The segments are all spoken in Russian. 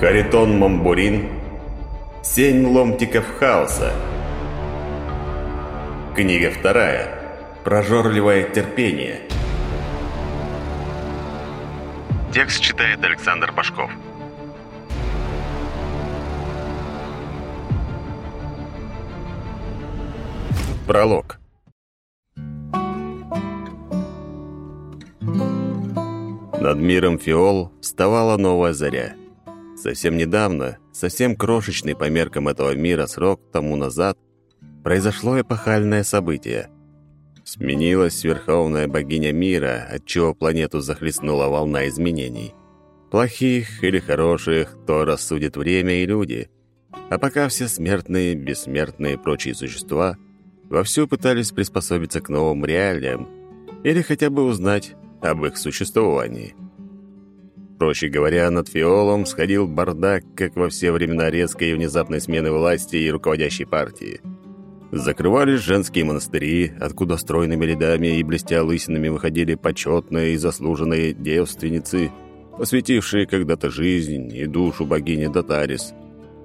Каритон Мамбурин. Семь ломтиков хаоса. Книга вторая. Прожорливое терпение. Текст читает Александр Башков. Пролог Над миром Фиол вставала новая заря – Совсем недавно, совсем крошечный по меркам этого мира срок тому назад, произошло эпохальное событие. Сменилась верховная богиня мира, отчего планету захлестнула волна изменений. Плохих или хороших, то рассудит время и люди. А пока все смертные, бессмертные и прочие существа вовсю пытались приспособиться к новым реалиям или хотя бы узнать об их существовании. Проще говоря, над Фиолом сходил бардак, как во все времена резкой и внезапной смены власти и руководящей партии. Закрывались женские монастыри, откуда стройными рядами и блестя лысинами выходили почетные и заслуженные девственницы, посвятившие когда-то жизнь и душу богини Датарис.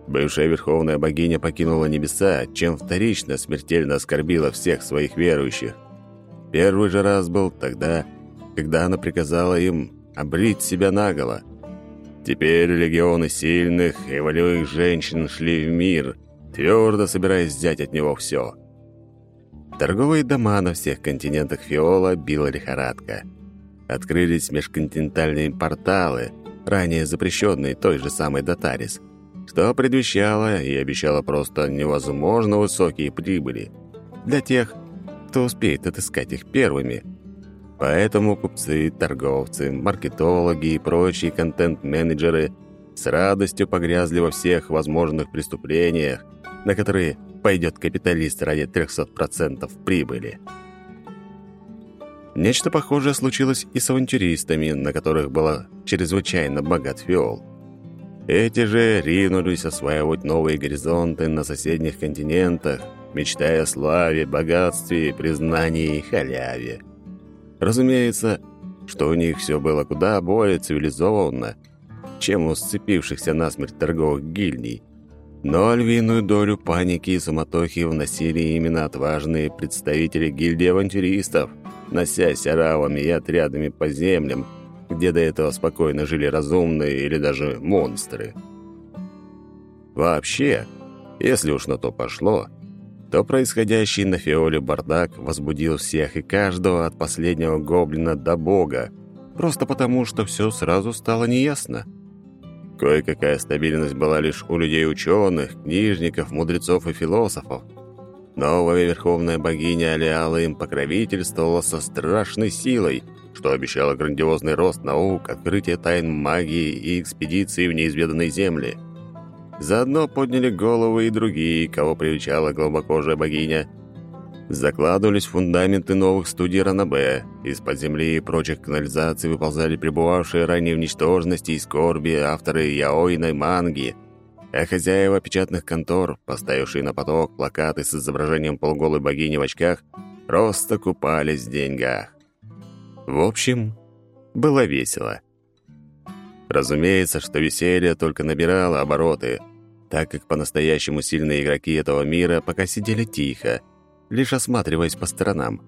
Бывшая верховная богиня покинула небеса, чем вторично смертельно оскорбила всех своих верующих. Первый же раз был тогда, когда она приказала им обрить себя наголо. Теперь легионы сильных и волевых женщин шли в мир, твердо собираясь взять от него все. Торговые дома на всех континентах Фиола била лихорадка. Открылись межконтинентальные порталы, ранее запрещенные той же самой Датарис, что предвещало и обещало просто невозможно высокие прибыли для тех, кто успеет отыскать их первыми – Поэтому купцы, торговцы, маркетологи и прочие контент-менеджеры с радостью погрязли во всех возможных преступлениях, на которые пойдет капиталист ради 300% прибыли. Нечто похожее случилось и с авантюристами, на которых было чрезвычайно богат фиол. Эти же ринулись осваивать новые горизонты на соседних континентах, мечтая о славе, богатстве, признании и халяве. Разумеется, что у них все было куда более цивилизованно, чем у сцепившихся насмерть торговых гильдий. Но львиную долю паники и суматохи вносили именно отважные представители гильдии авантюристов, носясь оравами и отрядами по землям, где до этого спокойно жили разумные или даже монстры. Вообще, если уж на то пошло, то происходящий на Фиоле бардак возбудил всех и каждого от последнего гоблина до бога, просто потому, что все сразу стало неясно. Кое-какая стабильность была лишь у людей-ученых, книжников, мудрецов и философов. Новая верховная богиня Алиала им покровительствовала со страшной силой, что обещало грандиозный рост наук, открытие тайн магии и экспедиции в неизведанные земли – Заодно подняли головы и другие, кого привечала глубокожая богиня. Закладывались фундаменты новых студий Ранабе. Из-под земли и прочих канализаций выползали пребывавшие ранее в ничтожности и скорби авторы яойной манги, а хозяева печатных контор, поставившие на поток плакаты с изображением полуголой богини в очках, просто купались в деньгах. В общем, было весело. Разумеется, что веселье только набирало обороты, так как по-настоящему сильные игроки этого мира пока сидели тихо, лишь осматриваясь по сторонам.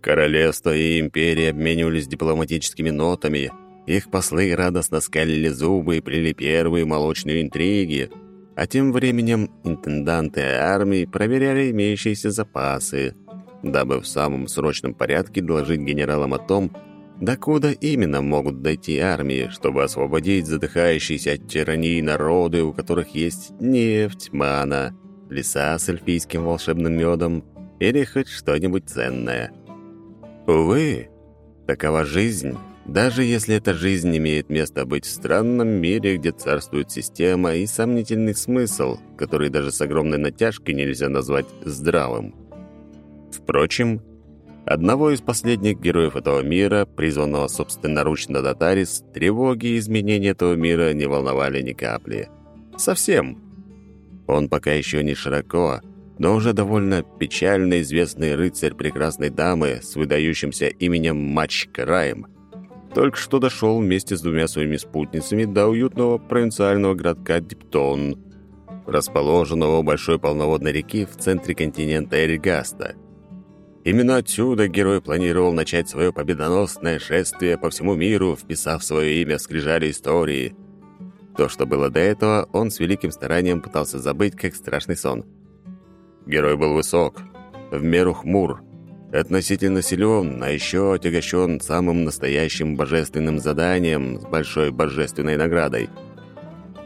Королевство и империи обменивались дипломатическими нотами, их послы радостно скалили зубы и плели первые молочные интриги, а тем временем интенданты армии проверяли имеющиеся запасы, дабы в самом срочном порядке доложить генералам о том, Докуда именно могут дойти армии, чтобы освободить задыхающиеся от тирании народы, у которых есть нефть, мана, леса с эльфийским волшебным медом или хоть что-нибудь ценное? Увы, такова жизнь, даже если эта жизнь имеет место быть в странном мире, где царствует система и сомнительный смысл, который даже с огромной натяжкой нельзя назвать здравым. Впрочем, Одного из последних героев этого мира, призванного собственноручно Датарис, тревоги и изменения этого мира не волновали ни капли. Совсем. Он пока еще не широко, но уже довольно печально известный рыцарь прекрасной дамы с выдающимся именем Матч Краем только что дошел вместе с двумя своими спутницами до уютного провинциального городка Диптон, расположенного у большой полноводной реки в центре континента Эригаста. Именно отсюда герой планировал начать свое победоносное шествие по всему миру, вписав свое имя в скрижали истории. То, что было до этого, он с великим старанием пытался забыть, как страшный сон. Герой был высок, в меру хмур, относительно силен, а еще отягощен самым настоящим божественным заданием с большой божественной наградой —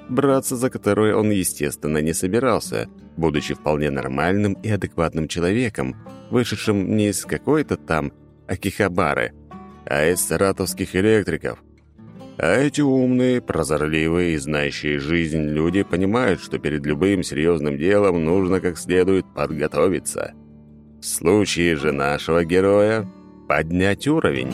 браться за которую он, естественно, не собирался, будучи вполне нормальным и адекватным человеком, вышедшим не из какой-то там Акихабары, а из саратовских электриков. А эти умные, прозорливые и знающие жизнь люди понимают, что перед любым серьезным делом нужно как следует подготовиться. В случае же нашего героя — поднять уровень.